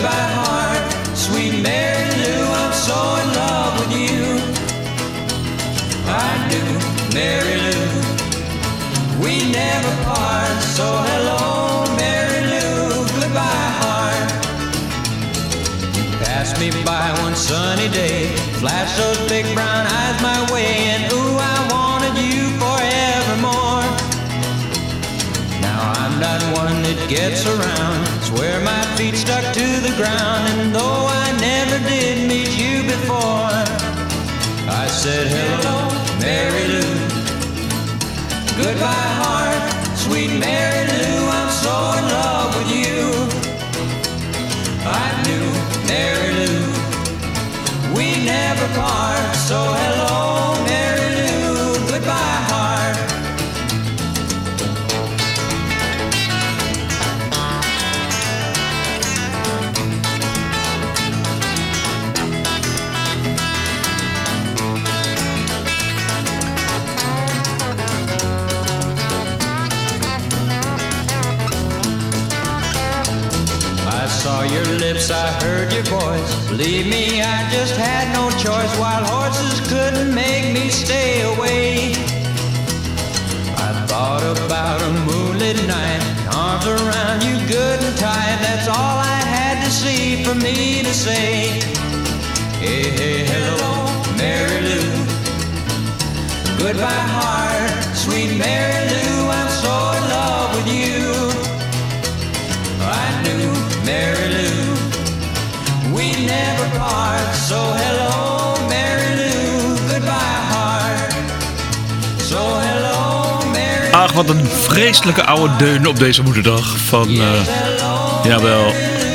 Goodbye, heart, sweet Mary Lou, I'm so in love with you. I do, Mary Lou. We never part, so hello, Mary Lou. Goodbye, heart. You passed me by one sunny day, flashed those big brown eyes my way, and ooh, I wanted you forevermore. Now I'm not one that gets around, swear my feet stuck to the ground, and though I never did meet you before, I said hello, Mary Lou. Goodbye, heart, sweet Mary Lou, I'm so in love with you. I knew Mary Lou, we never part, so hello, your I heard your voice. Believe me, I just had no choice. Wild horses couldn't make me stay away. I thought about a moonlit night, arms around you good and tight. That's all I had to see for me to say. Hey, hey, hello, Mary Lou. Goodbye, heart, sweet Mary Lou. Ach, wat een vreselijke oude deun op deze moederdag van, eh, jawel,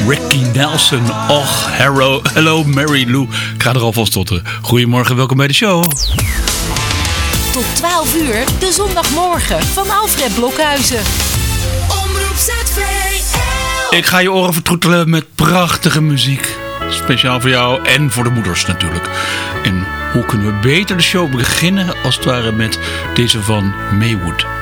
Ricky Nelson. Och, hello, hello Mary Lou. Ik ga er alvast stotteren. Goedemorgen, welkom bij de show. Tot 12 uur, de zondagmorgen van Alfred Blokhuizen. Omroep ZVL. Ik ga je oren vertroetelen met prachtige muziek. Speciaal voor jou en voor de moeders natuurlijk. En hoe kunnen we beter de show beginnen als het ware met deze van Maywood.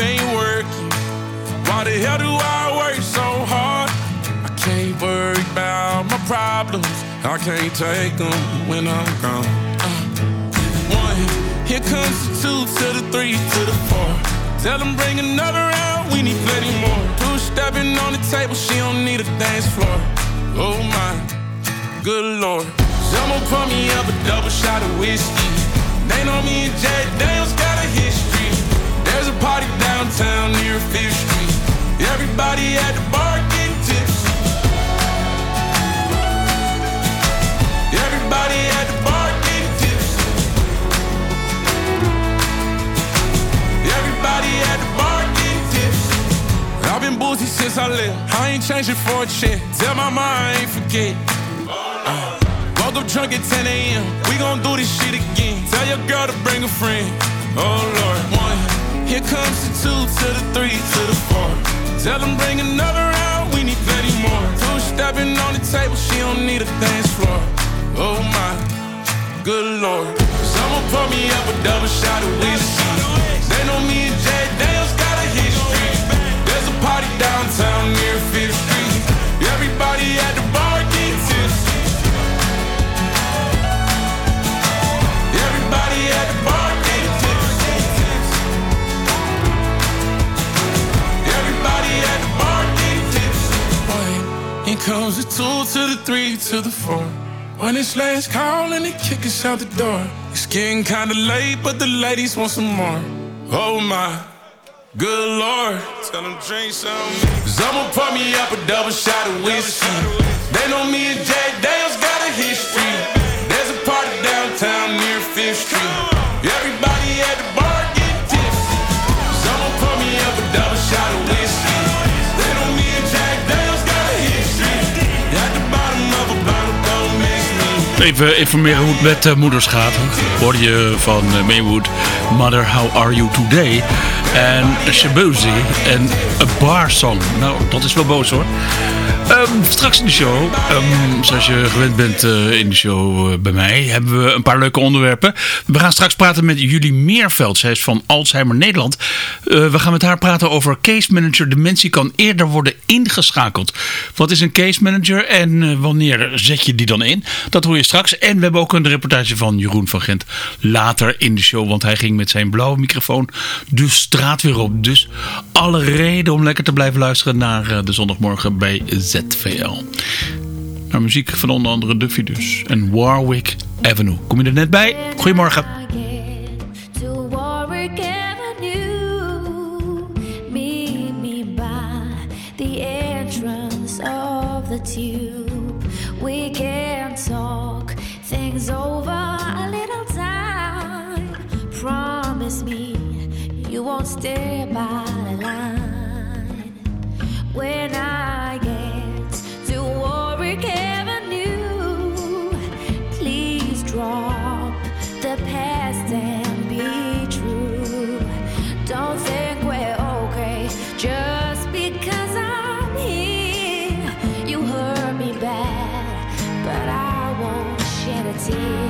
Ain't working. Why the hell do I work so hard? I can't worry about my problems. I can't take them when I'm gone. Uh, one, here comes the two to the three to the four. Tell them bring another round, we need plenty more. Two stepping on the table, she don't need a dance floor. Oh my, good lord. Someone pour me up a double shot of whiskey. They know me and Jay Daniels got a history. Party downtown near Fifth Street. Everybody at the bar getting tipsy. Everybody at the bar getting tipsy. Everybody at the bar getting tipsy. I've been boozy since I left. I ain't changing for a check. Tell my mom I ain't forget. Uh, woke up drunk at 10 a.m. We gon' do this shit again. Tell your girl to bring a friend. Oh Lord. Here comes the two to the three to the four. Tell them bring another round. We need plenty more. Two stepping on the table. She don't need a dance floor. Oh my, good lord. Someone pour me up a double shot of whiskey. They know me and Jay Daniels got a history. There's a party downtown near Fifth Street. Everybody at the bar comes the two to the three to the four. When it's last call and they kick us out the door. It's getting kinda late, but the ladies want some more. Oh my, good lord. Tell them drink some. Someone pour me up a double shot of whiskey. They know me and Jay Daniels Even informeren hoe het met eh, moeders gaat. Hoor je van eh, Maywood, Mother, How Are You Today? En Shabuzi en A Bar Song. Nou, dat is wel boos hoor. Ehm, straks in de show, ehm, zoals je gewend bent eh, in de show eh, bij mij, hebben we een paar leuke onderwerpen. We gaan straks praten met Julie Meerveld. Zij is van Alzheimer Nederland. Eh, we gaan met haar praten over case manager. Dementie kan eerder worden ingeschakeld. Wat is een case manager en wanneer zet je die dan in? Dat hoor je straks. En we hebben ook een reportage van Jeroen van Gent later in de show. Want hij ging met zijn blauwe microfoon de straat weer op. Dus alle reden om lekker te blijven luisteren naar eh, de zondagmorgen bij ZVL. Naar muziek van onder andere Duffy dus. En Warwick Avenue. Kom je er net bij? Goedemorgen. Stay by the line. When I get to Warwick Avenue, please drop the past and be true. Don't think we're okay just because I'm here. You hurt me bad, but I won't shed a tear.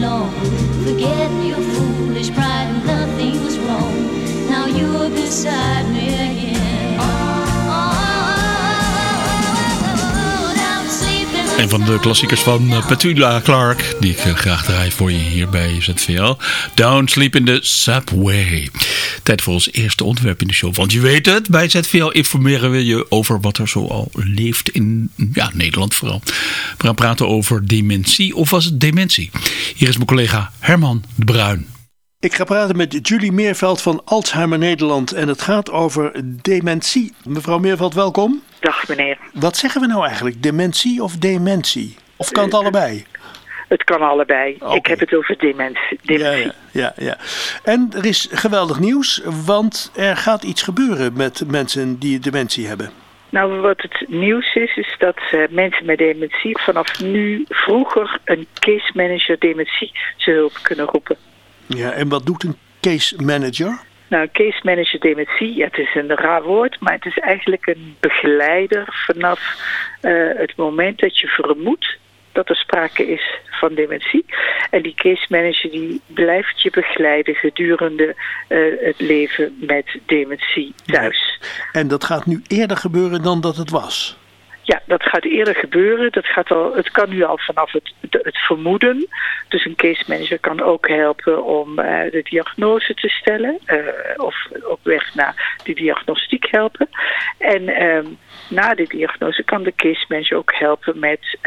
long, forget van de klassiekers van eh, Petula Clark, die ik eh, graag draai voor je hier bij ZVL. Don't Sleep in the Subway. Tijd voor ons eerste ontwerp in de show. Want je weet het, bij ZVL informeren we je over wat er zoal leeft in ja, Nederland vooral. We gaan praten over dementie, of was het dementie? Hier is mijn collega Herman de Bruin. Ik ga praten met Julie Meerveld van Alzheimer Nederland en het gaat over dementie. Mevrouw Meerveld, welkom. Dag meneer. Wat zeggen we nou eigenlijk, dementie of dementie? Of kan het eh, allebei? Het kan allebei. Ik heb het over dementie. Ja, ja, ja, En er is geweldig nieuws, want er gaat iets gebeuren met mensen die dementie hebben. Nou, wat het nieuws is, is dat eh, mensen met dementie vanaf nu vroeger een case manager dementie zullen kunnen roepen. Ja, en wat doet een case manager? Nou, case manager dementie, het is een raar woord, maar het is eigenlijk een begeleider vanaf eh, het moment dat je vermoedt dat er sprake is van dementie. En die case manager die blijft je begeleiden gedurende eh, het leven met dementie thuis. En dat gaat nu eerder gebeuren dan dat het was? Ja, dat gaat eerder gebeuren. Dat gaat al, het kan nu al vanaf het, het vermoeden. Dus een case manager kan ook helpen om eh, de diagnose te stellen. eh, of op weg naar die diagnostiek helpen. En ehm, na de diagnose kan de case manager ook helpen met...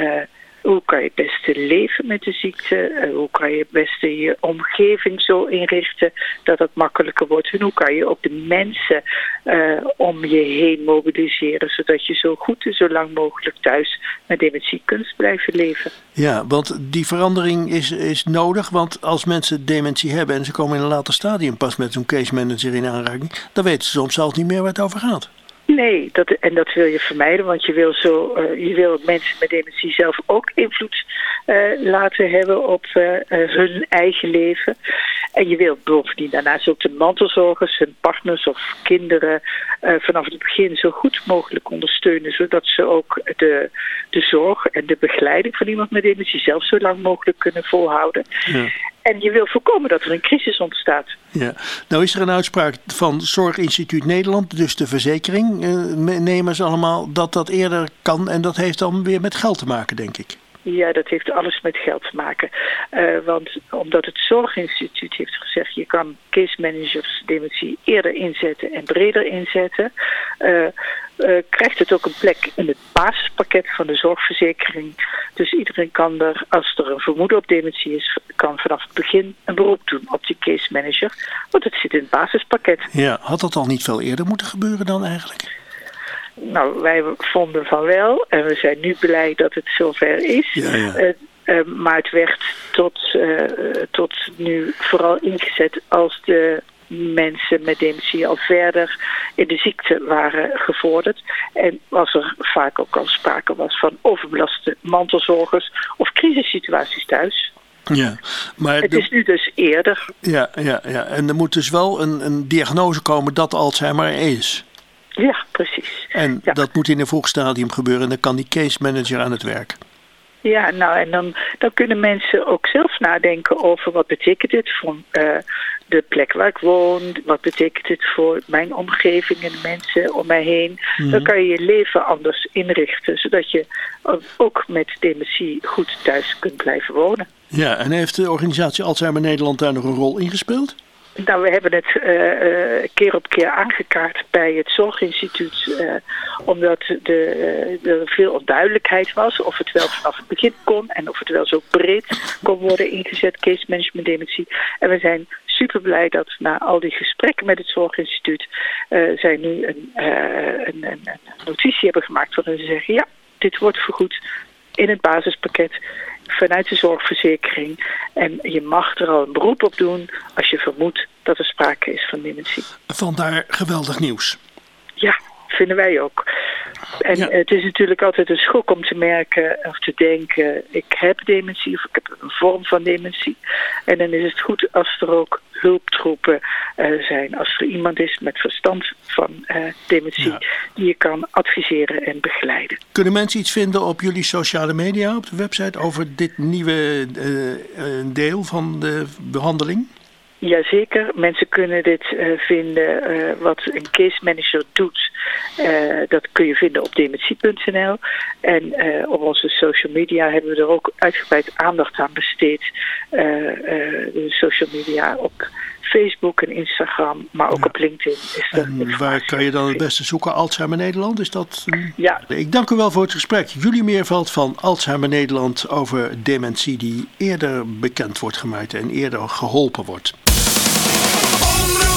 hoe kan je het beste leven met de ziekte? Eh, hoe kan je het beste je omgeving zo inrichten dat het makkelijker wordt? En hoe kan je ook de mensen eh, om je heen mobiliseren zodat je zo goed en zo lang mogelijk thuis met dementie kunt blijven leven? Ja, want die verandering is, is nodig. Want als mensen dementie hebben en ze komen in een later stadium pas met zo'n case manager in aanraking, dan weten ze soms zelfs niet meer waar het over gaat. Nee, dat, en dat wil je vermijden, want je wil, zo, eh, je wil mensen met dementie zelf ook invloed eh, laten hebben op eh, hun eigen leven. En je wil bovendien daarnaast ook de mantelzorgers, hun partners of kinderen vanaf het begin zo goed mogelijk ondersteunen, zodat ze ook de, de zorg en de begeleiding van iemand met dementie zelf zo lang mogelijk kunnen volhouden. Ja. En je wil voorkomen dat er een crisis ontstaat. Ja. Nou is er een uitspraak van Zorginstituut Nederland, dus de verzekeringnemers allemaal, dat dat eerder kan. En dat heeft dan weer met geld te maken, denk ik. Ja, dat heeft alles met geld te maken. Eh, want omdat het Zorginstituut heeft gezegd... je kan case managers dementie eerder inzetten en breder inzetten... eh, eh, krijgt het ook een plek in het basispakket van de zorgverzekering. Dus iedereen kan er, als er een vermoeden op dementie is... kan vanaf het begin een beroep doen op die case manager. Want het zit in het basispakket. Ja, had dat al niet veel eerder moeten gebeuren dan eigenlijk? Nou, wij vonden van wel. En we zijn nu blij dat het zover is. Ja, ja. Eh, eh, maar het werd tot, eh, tot nu vooral ingezet als de mensen met dementie al verder in de ziekte waren gevorderd. En als er vaak ook al sprake was van overbelaste mantelzorgers of crisissituaties thuis. Ja, maar Het de- is nu dus eerder. ja, ja, ja. en er moet dus wel een, een diagnose komen dat Alzheimer er is. Ja, precies. En Ja. dat moet in een vroeg stadium gebeuren. En dan kan die case manager aan het werk. Ja, nou en dan, dan kunnen mensen ook zelf nadenken over wat betekent dit voor eh, de plek waar ik woon, wat betekent dit voor mijn omgeving en de mensen om mij heen. Dan kan je je leven anders inrichten, zodat je ook met dementie goed thuis kunt blijven wonen. Ja, en heeft de organisatie Alzheimer Nederland daar nog een rol in gespeeld? Nou, we hebben het eh, eh, keer op keer aangekaart bij het Zorginstituut, eh, omdat de, er veel onduidelijkheid was of het wel vanaf het begin kon en of het wel zo breed kon worden ingezet, case management dementie. En we zijn super blij dat na al die gesprekken met het Zorginstituut zij nu een, een, een notitie hebben gemaakt waarin ze zeggen, ja, dit wordt vergoed in het basispakket vanuit de zorgverzekering. En je mag er al een beroep op doen als je vermoedt dat er sprake is van dementie. Vandaar geweldig nieuws. Ja, vinden wij ook. En Ja. het is natuurlijk altijd een schok om te merken of te denken... ik heb dementie of ik heb een vorm van dementie. En dan is het goed als er ook hulptroepen eh, zijn. Als er iemand is met verstand van eh, dementie... Ja. die je kan adviseren en begeleiden. Kunnen mensen iets vinden op jullie sociale media, op de website, over dit nieuwe eh, deel van de behandeling? Jazeker, mensen kunnen dit eh, vinden eh, wat een case manager doet. Eh, dat kun je vinden op dementie.nl. En op onze social media hebben we er ook uitgebreid aandacht aan besteed. De social media op Facebook en Instagram, maar ook op LinkedIn. Is En waar kan je dan het beste zoeken? Alzheimer Nederland? Is dat... Ja, Ik dank u wel voor het gesprek. Julie Meerveld van Alzheimer Nederland over dementie die eerder bekend wordt gemaakt en eerder geholpen wordt.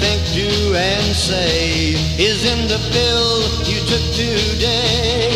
think do, and say is in the pill you took today.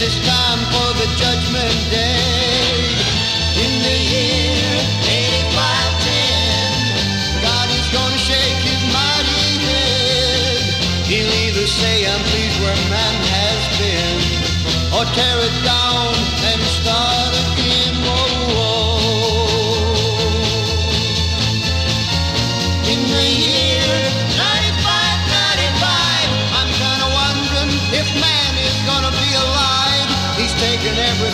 it's time for the judgment day. In the year 8510, God is gonna shake his mighty head. He'll either say, I'm pleased where man has been, or tear it down.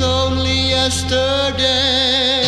only yesterday.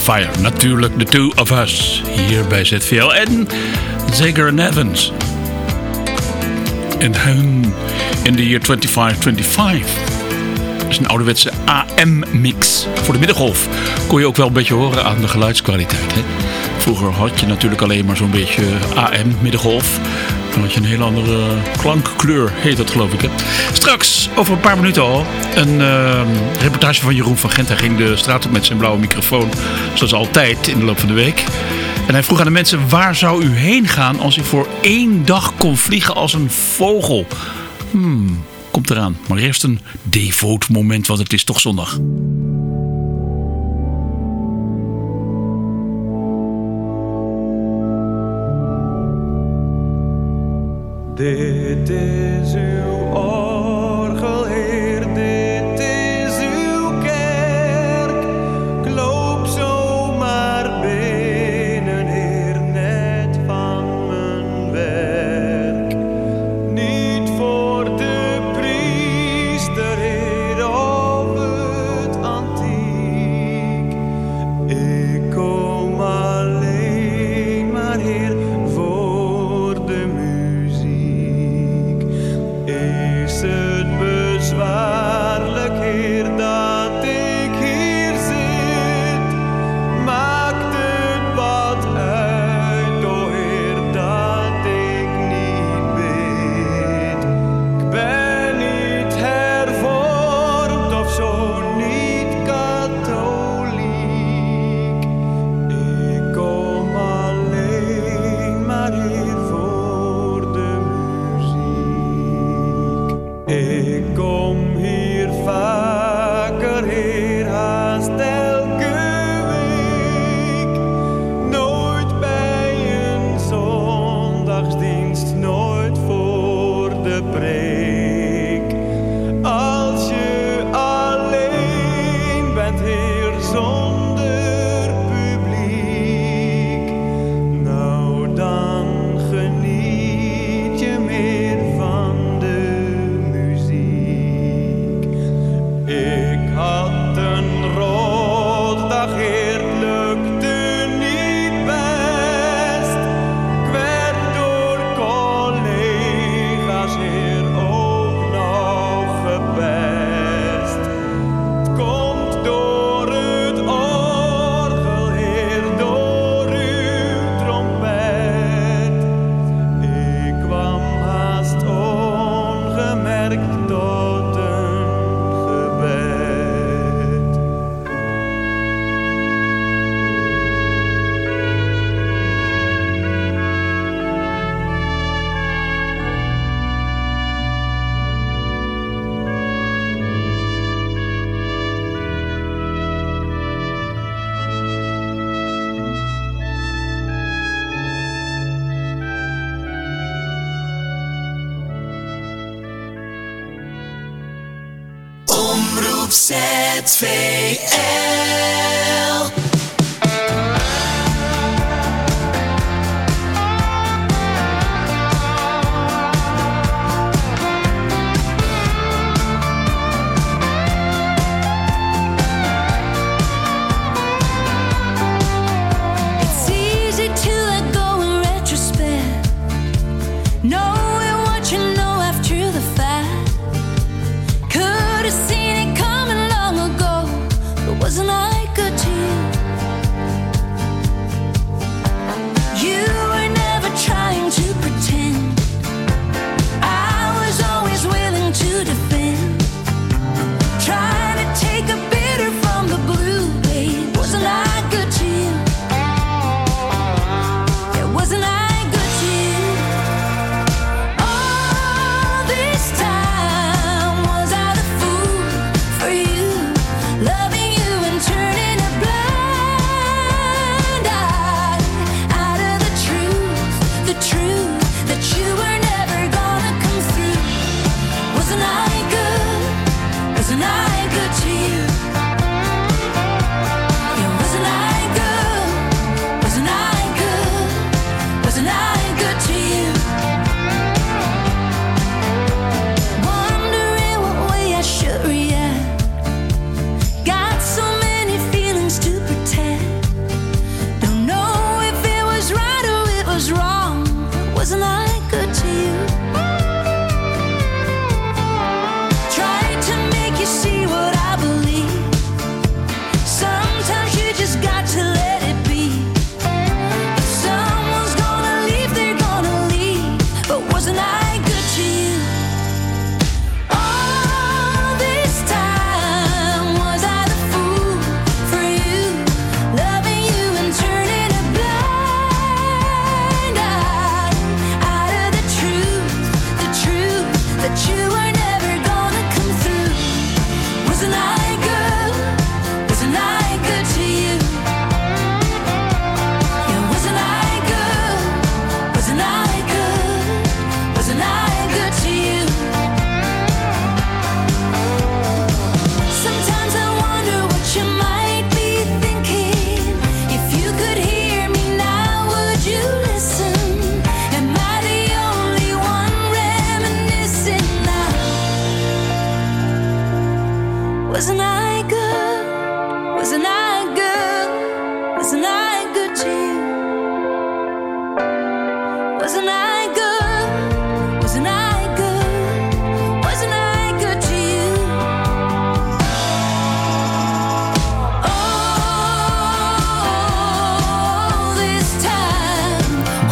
Fire. Natuurlijk The Two of Us. Hier bij ZVL. En Zager and Evans. In hun in de year 2525. Dat is een ouderwetse AM-mix. Voor de middengolf kon je ook wel een beetje horen aan de geluidskwaliteit. Hè? Vroeger had je natuurlijk alleen maar zo'n beetje AM, middengolf. Dan je een heel andere klankkleur, heet dat geloof ik. Hè? Straks, over een paar minuten al, een eh, reportage van Jeroen van Gent. Hij ging de straat op met zijn blauwe microfoon, zoals altijd in de loop van de week. En hij vroeg aan de mensen, waar zou u heen gaan als u voor één dag kon vliegen als een vogel? Hmm, komt eraan. Maar eerst een devoot moment, want het is toch zondag. Dit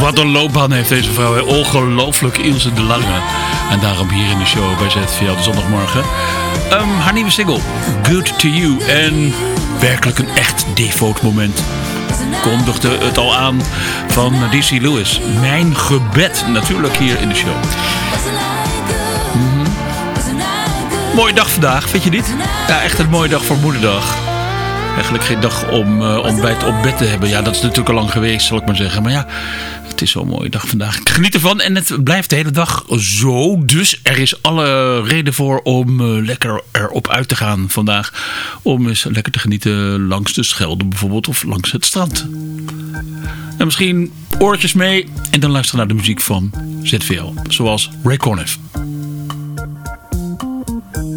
Wat een loopbaan heeft deze vrouw. Hè? Ongelooflijk Ilse de Lange. En daarom hier in de show bij ZVL de zondagmorgen. Ehm, haar nieuwe single, Good to You. En werkelijk een echt devoot moment. Kondigde het al aan van DC Lewis. Mijn gebed natuurlijk hier in de show. Mhm. Mooie dag vandaag, vind je niet? Ja, echt een mooie dag voor moederdag. Eigenlijk geen dag om eh, ontbijt op bed te hebben. Ja, dat is natuurlijk al lang geweest, zal ik maar zeggen. Maar ja, het is zo'n mooie dag vandaag. Ik geniet ervan en het blijft de hele dag zo. Dus er is alle reden voor om eh, lekker erop uit te gaan vandaag. Om eens lekker te genieten langs de Schelde bijvoorbeeld of langs het strand. En misschien oortjes mee en dan luisteren naar de muziek van ZVL. Zoals Ray Conniff.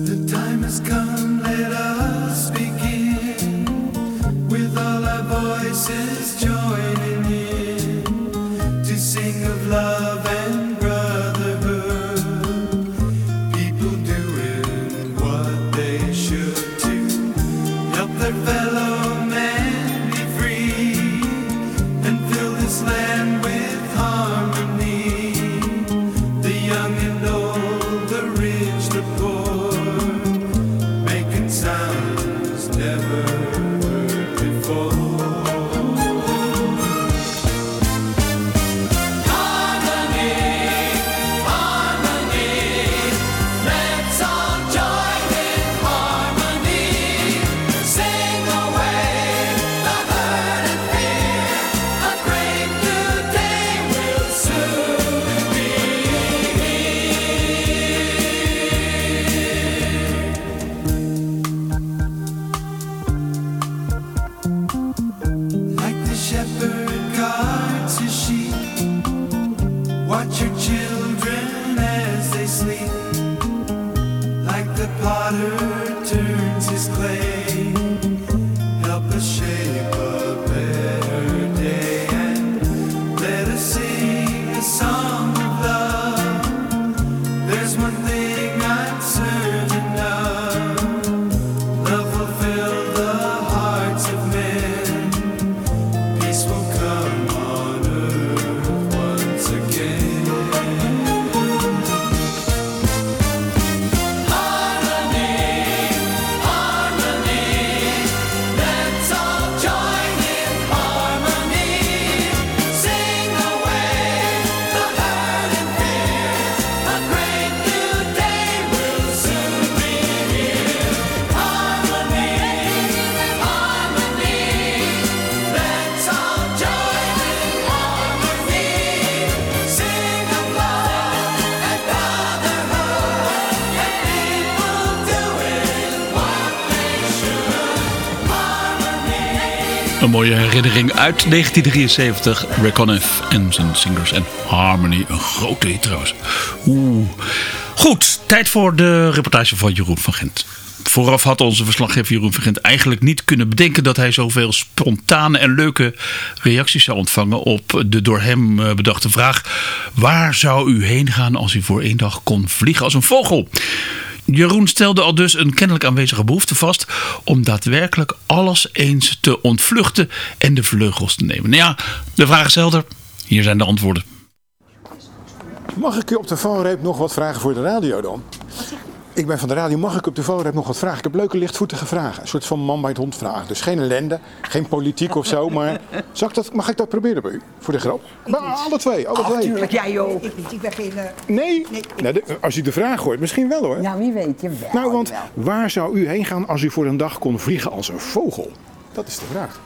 The time Een mooie herinnering uit 1973. Ray Conniff en zijn Singers and Harmony. Een grote hit trouwens. Oeh. Goed, tijd voor de reportage van Jeroen van Gent. Vooraf had onze verslaggever Jeroen van Gent eigenlijk niet kunnen bedenken dat hij zoveel spontane en leuke reacties zou ontvangen op de door hem eh, bedachte vraag: Waar zou u heen gaan als u voor één dag kon vliegen als een vogel? Jeroen stelde al dus een kennelijk aanwezige behoefte vast om daadwerkelijk alles eens te ontvluchten en de vleugels te nemen. Nou ja, de vraag is helder. Hier zijn de antwoorden. Mag ik u op de valreep nog wat vragen voor de radio dan? Ik ben van de radio. Mag ik op de valreep nog wat vragen? Ik heb leuke lichtvoetige vragen. Een soort van man bij het hond vragen. Dus geen ellende, geen politiek of zo. Maar zal ik dat, mag ik dat proberen bij u? Voor de grap? Maar alle twee, alle twee. Natuurlijk, jij ook. Ik niet, ik ben geen... eh, Nee? Nou, de- als u de vraag hoort, misschien wel hoor. Nou, wie weet je wel. Nou, want waar zou u heen gaan als u voor een dag kon vliegen als een vogel? Dat is de vraag.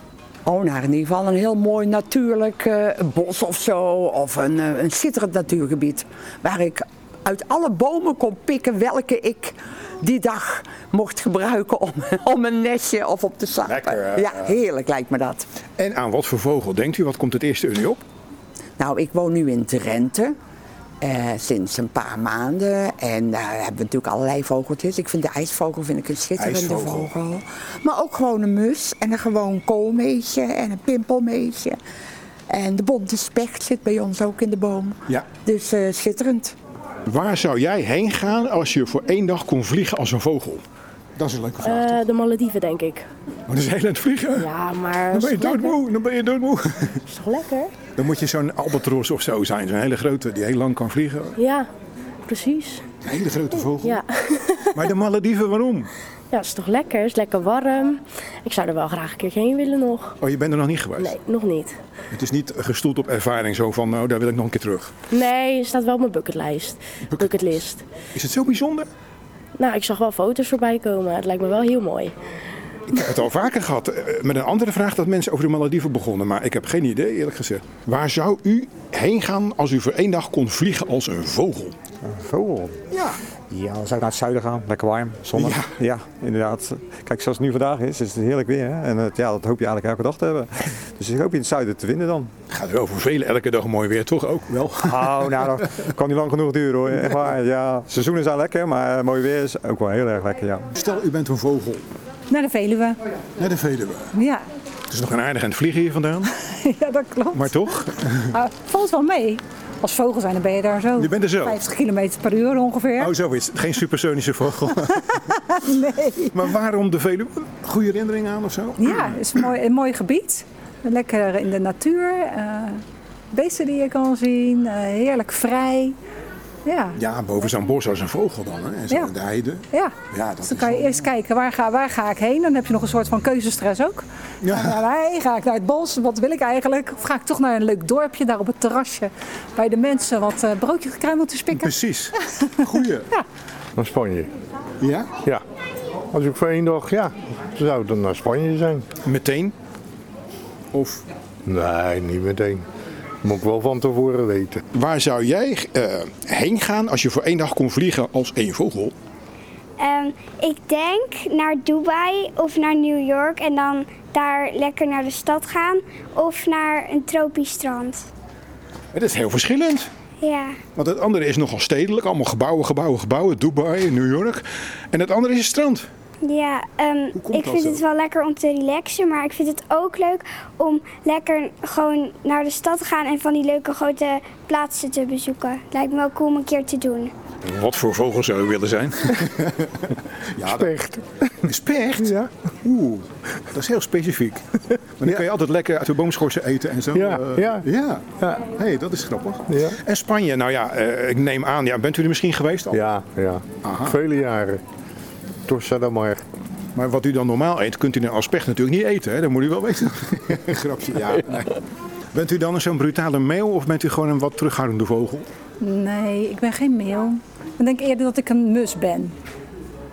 Oh, naar in ieder geval een heel mooi natuurlijk eh, bos of zo. Of een, eh, een schitterend natuurgebied. Waar ik uit alle bomen kon pikken welke ik die dag mocht gebruiken om, om een nestje of op te hè? ja, heerlijk lijkt me dat. En aan wat voor vogel denkt u? Wat komt het eerste in u op? Nou, ik woon nu in Drenthe. Eh, sinds een paar maanden. En daar hebben we natuurlijk allerlei vogeltjes. Ik vind de ijsvogel vind ik een schitterende IJsvogel. vogel. Maar ook gewoon een mus en een gewoon koolmeesje en een pimpelmeesje. En de bonte specht zit bij ons ook in de boom. Ja. Dus eh, schitterend. Waar zou jij heen gaan als je voor één dag kon vliegen als een vogel? Dat is een leuke vraag. Eh, de Malediven, denk ik. Maar dat is heel aan het vliegen. Ja, maar... Dan ben je doodmoe. Dan ben je doodmoe. Is toch lekker? Dan moet je zo'n albatros of zo zijn. Zo'n hele grote die heel lang kan vliegen. Ja, precies. Een hele grote vogel. Ja. Maar de Malediven, waarom? Ja, is toch lekker? Is lekker warm. Ik zou er wel graag een keertje heen willen nog. Oh, je bent er nog niet geweest? Nee, nog niet. Het is niet gestoeld op ervaring zo van, nou, daar wil ik nog een keer terug. Nee, het staat wel op mijn bucketlijst. Bucketlist. Is het zo bijzonder? Nou, ik zag wel foto's voorbij komen. Het lijkt me wel heel mooi. Ik heb het al vaker gehad eh, met een andere vraag dat mensen over de Malediven begonnen. Maar ik heb geen idee, eerlijk gezegd. Waar zou u heen gaan als u voor één dag kon vliegen als een vogel? Een vogel? Ja. Ja, dan zou ik naar het zuiden gaan. Lekker warm, zonnig. Ja. inderdaad. Kijk, zoals het nu vandaag is, is het heerlijk weer. Hè? En het, ja, dat hoop je eigenlijk elke dag te hebben. Dus ik hoop in het zuiden te vinden dan. Gaat wel voor velen elke dag mooi weer, toch ook wel? Oh, nou, dat kan niet lang genoeg duren hoor. Echt waar. Ja, seizoenen zijn lekker, maar mooi weer is ook wel heel erg lekker, ja. Stel, u bent een vogel. Naar de Veluwe. Naar de Veluwe. Ja. Het is nog een aardig aan het vliegen hier vandaan. ja, dat klopt. Maar toch? Ah, valt wel mee. Als vogel zijn, dan ben je daar zo. Je bent er zo. 50 km per uur ongeveer. Oh, zo is het. Geen supersonische vogel. nee. Maar waarom de Veluwe? Goede herinnering aan of zo? Ja, het is een mooi, een mooi gebied. Lekker in de natuur. eh, beesten die je kan zien. eh, heerlijk vrij. Ja. Ja, boven zo'n bos als een vogel dan, hè? En zo Ja. de heide. Ja. Ja, dat Dus dan kan je eerst kijken, waar ga, waar ga ik heen? Dan heb je nog een soort van keuzestress ook. Ja. Ga? Ga ik naar het bos? Wat wil ik eigenlijk? Of ga ik toch naar een leuk dorpje, daar op het terrasje, bij de mensen wat eh broodje gekruimeld spikken? Precies. Goeie. Naar Spanje. Ja? Ja. Als ik voor één dag, ja, zou het dan naar Spanje zijn. Meteen? Of? Nee, niet meteen. Moet ik wel van tevoren weten. Waar zou jij eh, heen gaan als je voor één dag kon vliegen als één vogel? Ehm, ik denk naar Dubai of naar New York en dan daar lekker naar de stad gaan of naar een tropisch strand. Het is heel verschillend. Ja, Want het andere is nogal stedelijk. Allemaal gebouwen, gebouwen, gebouwen. Dubai, New York. En het andere is het strand. Ja ehm, ik vind zo? het wel lekker om te relaxen, maar ik vind het ook leuk om lekker gewoon naar de stad te gaan en van die leuke grote plaatsen te bezoeken. Lijkt me wel cool om een keer te doen. Wat voor vogel zou je willen zijn? ja, specht. Een specht? Ja. Oeh, dat is heel specifiek. Maar dan kan je altijd lekker uit de boomschorsen eten en zo. Ja, eh, ja. ja. hey, dat is grappig. Ja. En Spanje, nou ja, eh, ik neem aan, ja, bent u er misschien geweest al? Ja, ja. Vele jaren. Torsa de Mar. Maar wat u dan normaal eet, kunt u dan als specht natuurlijk niet eten. Hè? Dat moet u wel weten. Grapje, ja. Nee. Bent u dan zo'n brutale meeuw of bent u gewoon een wat terughoudende vogel? Nee, ik ben geen meeuw. Ik denk eerder dat ik een mus ben.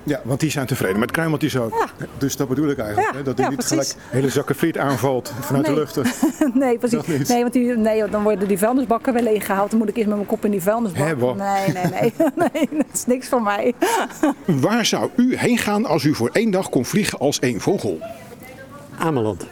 Ja, want die zijn tevreden met kruimeltjes ook. Dus dat bedoel ik eigenlijk. Ja, hè? Dat u ja, niet precies. gelijk hele zakken friet aanvalt vanuit Nee. de lucht. nee, precies. Nee, want die, nee, want dan worden die vuilnisbakken wel leeggehaald. Dan moet ik eerst met mijn kop in die vuilnisbak. Nee, nee, nee. nee. Dat is niks voor mij. Waar zou u heen gaan als u voor één dag kon vliegen als één vogel? Ameland.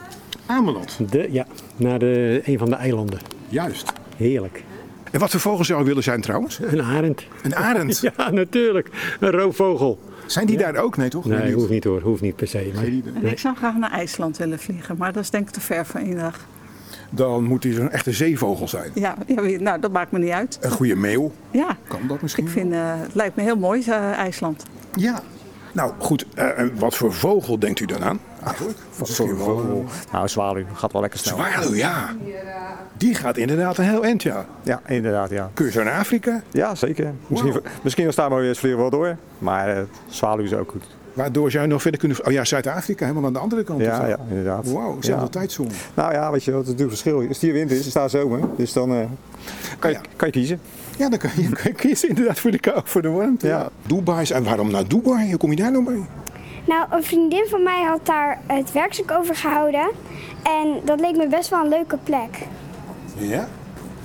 Ameland? De, ja, naar de, een van de eilanden. Juist. Heerlijk. En wat voor vogel zou u willen zijn trouwens? Een arend. Een arend? ja, natuurlijk. Een roofvogel. Zijn die daar ook? Nee, toch? Nee, hoeft niet hoor. Hoeft niet per se. Maar, En nee. ik zou graag naar IJsland willen vliegen, maar dat is denk ik te ver voor één dag. Dan moet hij zo'n echte zeevogel zijn. Ja, ja, nou, dat maakt me niet uit. Een goede meeuw. Ja, Kan dat misschien? ik vind, eh, het lijkt me heel mooi, eh, IJsland. Ja. Nou goed, eh, en wat voor vogel denkt u dan aan? Eigenlijk? Voor vogel? Nou, zwaluw. Gaat wel lekker snel. Zwaluw, ja. Die gaat inderdaad een heel eind, ja. Ja, inderdaad, ja. Kun je zo naar Afrika? Ja, zeker. Misschien, misschien als daar maar weer eens vliegen wel door. Maar eh zwaluw is ook goed. Waardoor zou je nog verder kunnen... Oh ja, Zuid-Afrika, helemaal aan de andere kant. Ja, ja, inderdaad. Wauw, zelfde Ja. tijdzone. Nou ja, weet je wat het natuurlijk verschil is. Als het hier winter is, is daar zomer. Dus dan eh, kan, je, kan je kiezen. Ja, dan kan je, kan je kiezen inderdaad voor de kou, voor de warmte. Ja. Dubai is, en waarom naar Dubai? Hoe kom je daar nou mee? Nou, een vriendin van mij had daar het werkstuk over gehouden en dat leek me best wel een leuke plek. Ja?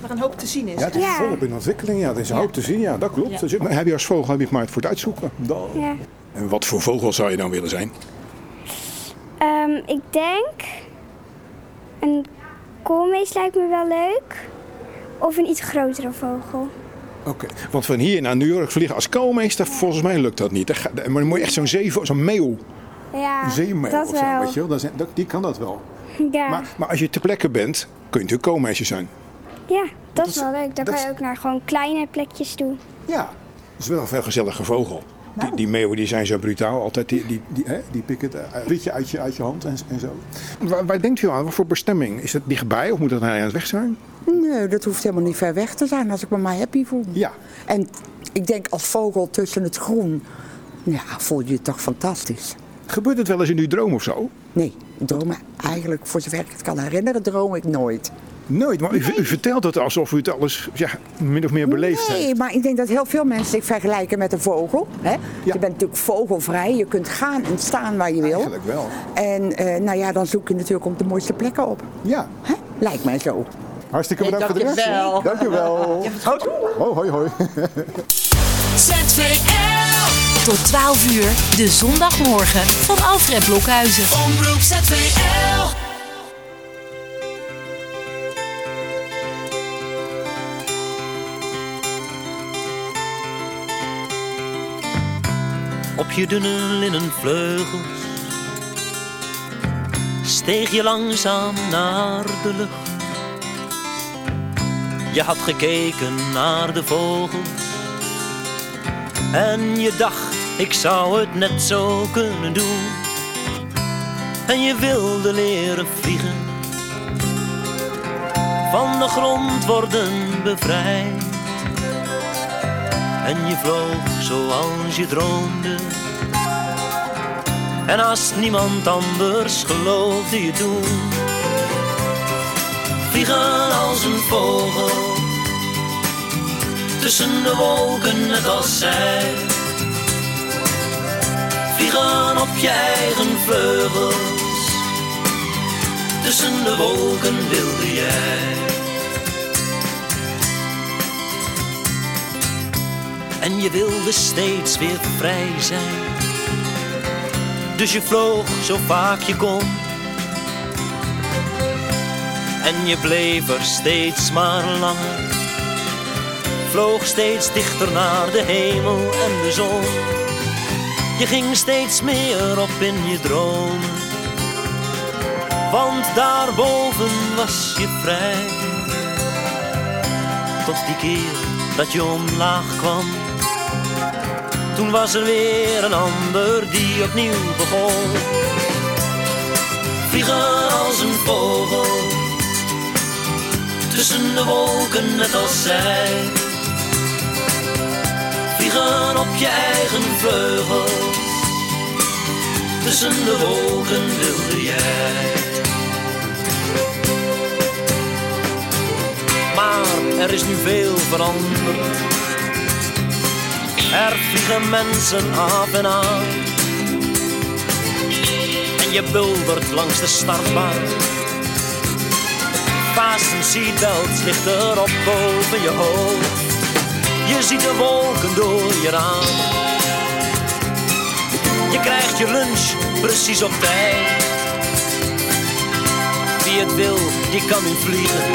Waar een hoop te zien is. Ja, het is Ja. volop in ontwikkeling. Ja, er is een Ja. hoop te zien. Ja, dat klopt. Ja. Dus, maar heb je als vogel heb je het maar voor het uitzoeken. Dan. Ja. En wat voor vogel zou je dan willen zijn? Ehm, ik denk een koolmees lijkt me wel leuk. Of een iets grotere vogel. Oké, want van hier naar New York vliegen als koolmeester, volgens mij lukt dat niet. Ga- Maar dan moet je echt zo'n zee, zo'n meeuw, Ja, dat of zo, wel. weet je wel. Dat dat- die kan dat wel. Ja. Maar, maar als je ter plekke bent, kun je natuurlijk koolmeester zijn. ja, dat is wel leuk. Dan kan je ook naar gewoon kleine plekjes toe. Ja. Dat is wel een veel gezellige vogel. Die, die meeuwen die zijn zo brutaal altijd. Die, die, die, hè, die pikken het eh, rietje uit je, uit je hand en, en zo. Waar, waar denkt u aan? Wat voor bestemming? Is het dichtbij of moet het naar aan het weg zijn? Nee, dat hoeft helemaal niet ver weg te zijn als ik me maar happy voel. Ja. En ik denk als vogel tussen het groen, ja, voel je je toch fantastisch. Gebeurt het wel eens in uw droom of zo? Nee, dromen eigenlijk, voor zover ik het kan herinneren, droom ik nooit. Nooit, maar u, u vertelt het alsof u het alles ja, min of meer beleefd heeft. Nee, maar ik denk dat heel veel mensen zich vergelijken met een vogel. Hè? Je bent natuurlijk vogelvrij, je kunt gaan en staan waar je wil. Eigenlijk wel. En eh, nou ja, dan zoek je natuurlijk op de mooiste plekken op. Ja. Hè? Lijkt mij zo. Hartstikke Ik bedankt voor de dankjewel. reactie. Dankjewel. Hoi, hoi, hoi. ZVL. Tot 12 uur, de zondagmorgen van Alfred Blokhuizen. Omroep ZVL. Op je dunne linnen vleugels steeg je langzaam naar de lucht. Je had gekeken naar de vogels en je dacht ik zou het net zo kunnen doen. En je wilde leren vliegen, van de grond worden bevrijd. En je vloog zoals je droomde. En als niemand anders geloofde je toen. Vliegen als een vogel. Tussen de wolken net als zij. Vliegen op je eigen vleugels. Tussen de wolken wilde jij. En je wilde steeds weer vrij zijn. Dus je vloog zo vaak je kon. En je bleef er steeds maar langer. Vloog steeds dichter naar de hemel en de zon. Je ging steeds meer op in je dromen. Want daarboven was je vrij. Tot die keer dat je omlaag kwam. Toen was er weer een ander die opnieuw begon. Vliegen als een vogel. Tussen de wolken net als zij. Vliegen op je eigen vleugels. Tussen de wolken wilde jij. Maar er is nu veel veranderd. Er vliegen mensen af en aan. En je buldert langs de startbaan. Fasten seatbelt ligt erop boven je hoofd. Je ziet de wolken door je raam. Je krijgt je lunch precies op tijd. Wie het wil, die kan nu vliegen.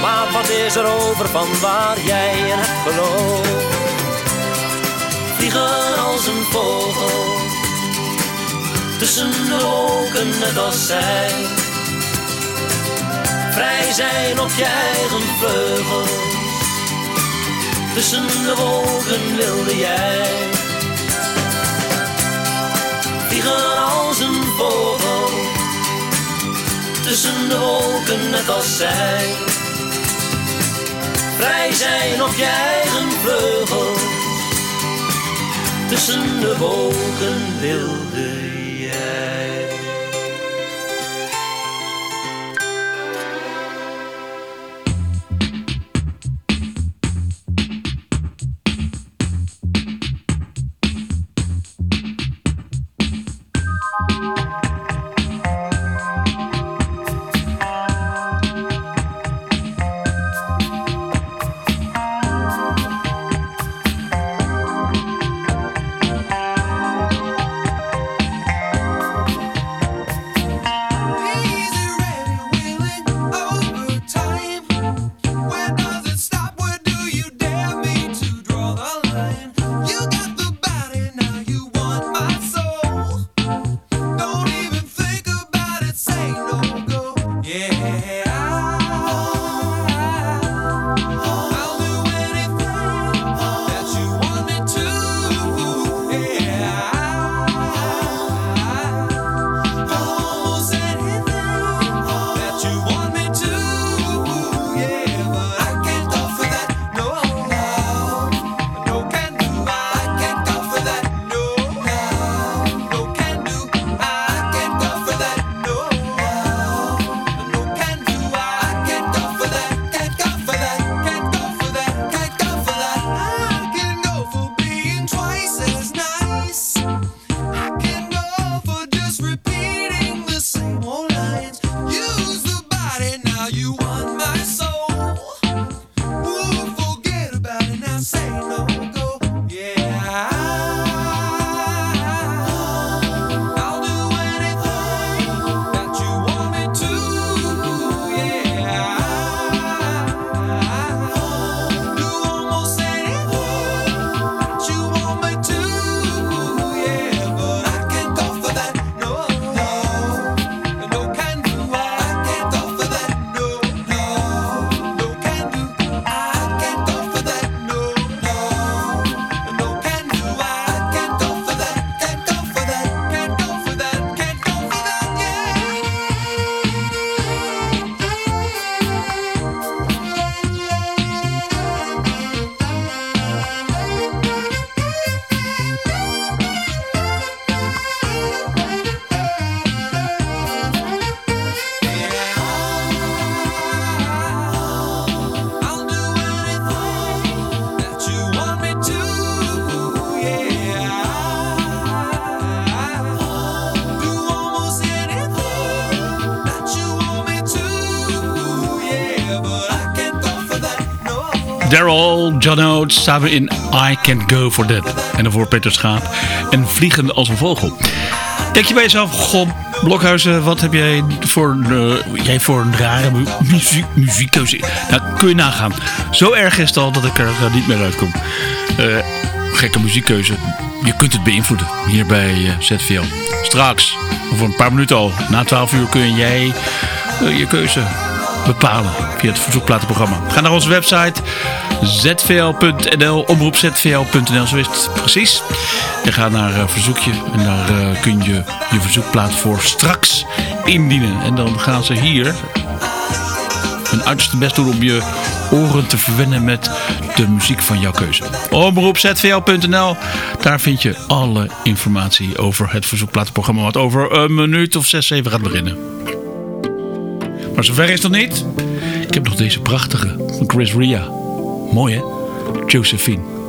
Maar wat is er over van waar jij in hebt geloofd? Vliegen als een vogel, tussen de wolken net als zij. Vrij zijn op je eigen vleugels, tussen de wolken wilde jij. Vliegen als een vogel, tussen de wolken net als zij. Vrij zijn op je eigen vleugels. Tussen de wolken wilde John samen in I Can't Go For That. En daarvoor Peter Schaap en Vliegende als een vogel. Denk je bij jezelf, goh, Blokhuizen, wat heb jij voor, eh, jij voor een rare mu- muziek, muziekkeuze? Nou, kun je nagaan. Zo erg is het al dat ik er eh, niet meer uitkom. Eh, gekke muziekkeuze. Je kunt het beïnvloeden hier bij ZVL. Straks, over een paar minuten al, na 12 uur kun jij je keuze bepalen via het verzoekplatenprogramma. Ga naar onze website zvl.nl, omroepzvl.nl, zo is het precies. En ga naar eh, verzoekje en daar eh, kun je je verzoekplaat voor straks indienen. En dan gaan ze hier hun uiterste best doen om je oren te verwennen met de muziek van jouw keuze. Omroepzvl.nl, daar vind je alle informatie over het verzoekplatenprogramma wat over een minuut of zes, zeven gaat beginnen. Maar zover is het nog niet. Ik heb nog deze prachtige van Chris Ria. Mooi hè? Josephine.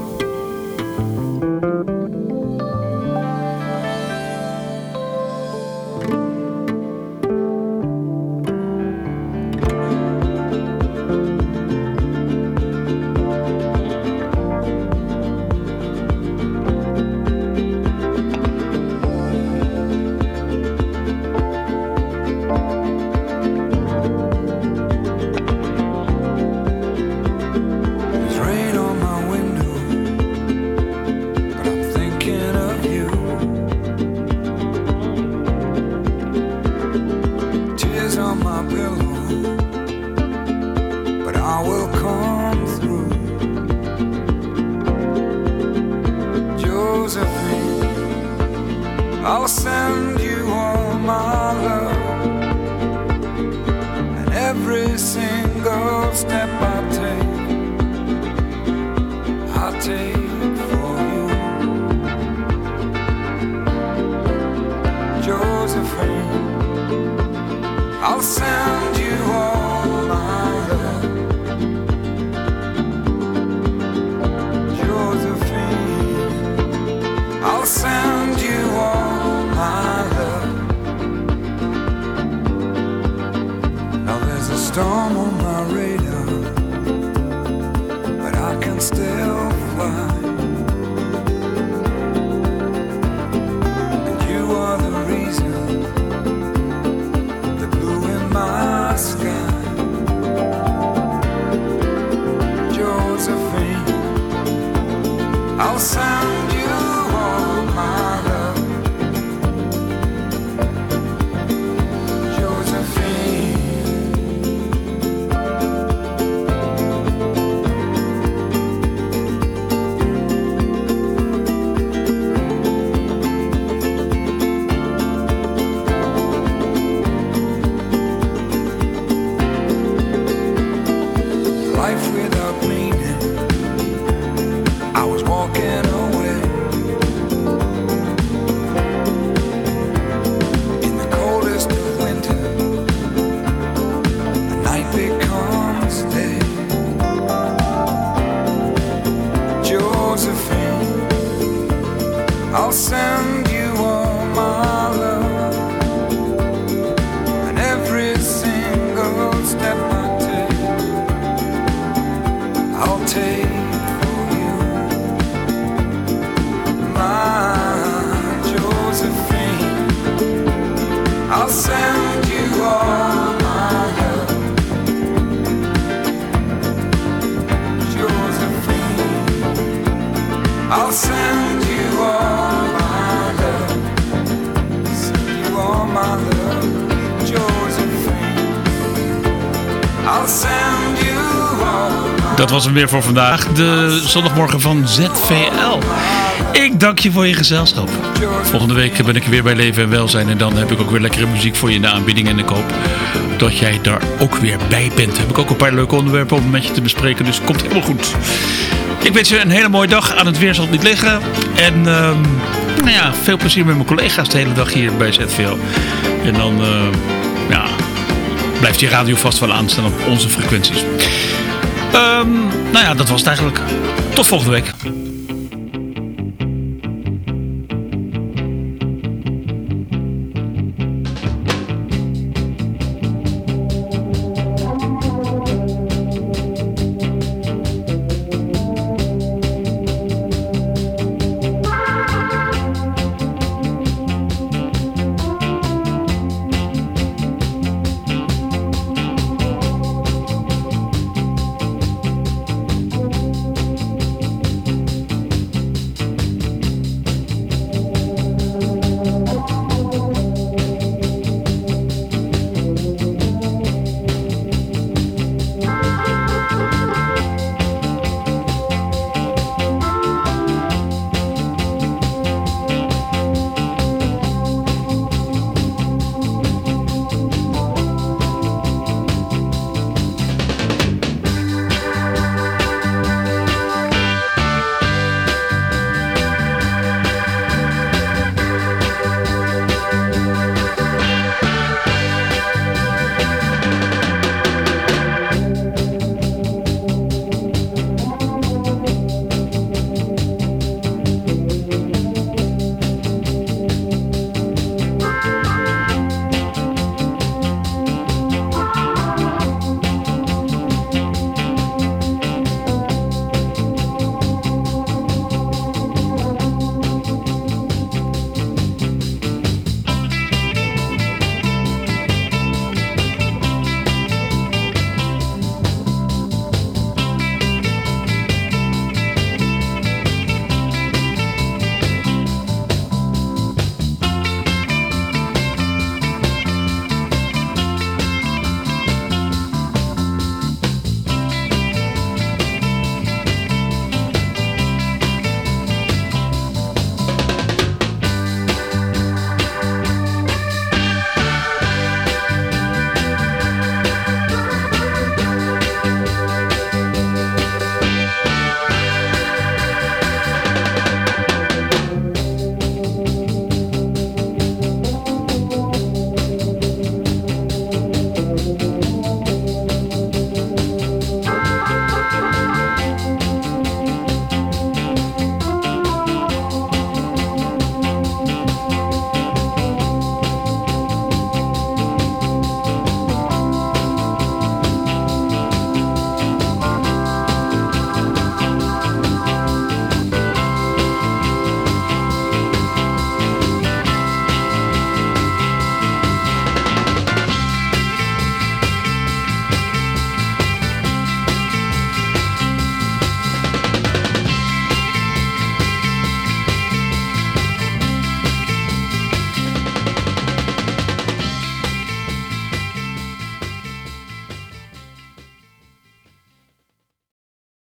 Was hem weer voor vandaag. De zondagmorgen van ZVL. Ik dank je voor je gezelschap. Volgende week ben ik er weer bij Leven en Welzijn. En dan heb ik ook weer lekkere muziek voor je in de aanbieding. En ik hoop dat jij daar ook weer bij bent. Heb ik ook een paar leuke onderwerpen om met je te bespreken. Dus het komt helemaal goed. Ik wens je een hele mooie dag. Aan het weer zal het niet liggen. En ehm, nou ja, veel plezier met mijn collega's de hele dag hier bij ZVL. En dan eh, ja, blijft die radio vast wel aanstaan op onze frequenties. Ehm, nou ja, dat was het eigenlijk. Tot volgende week.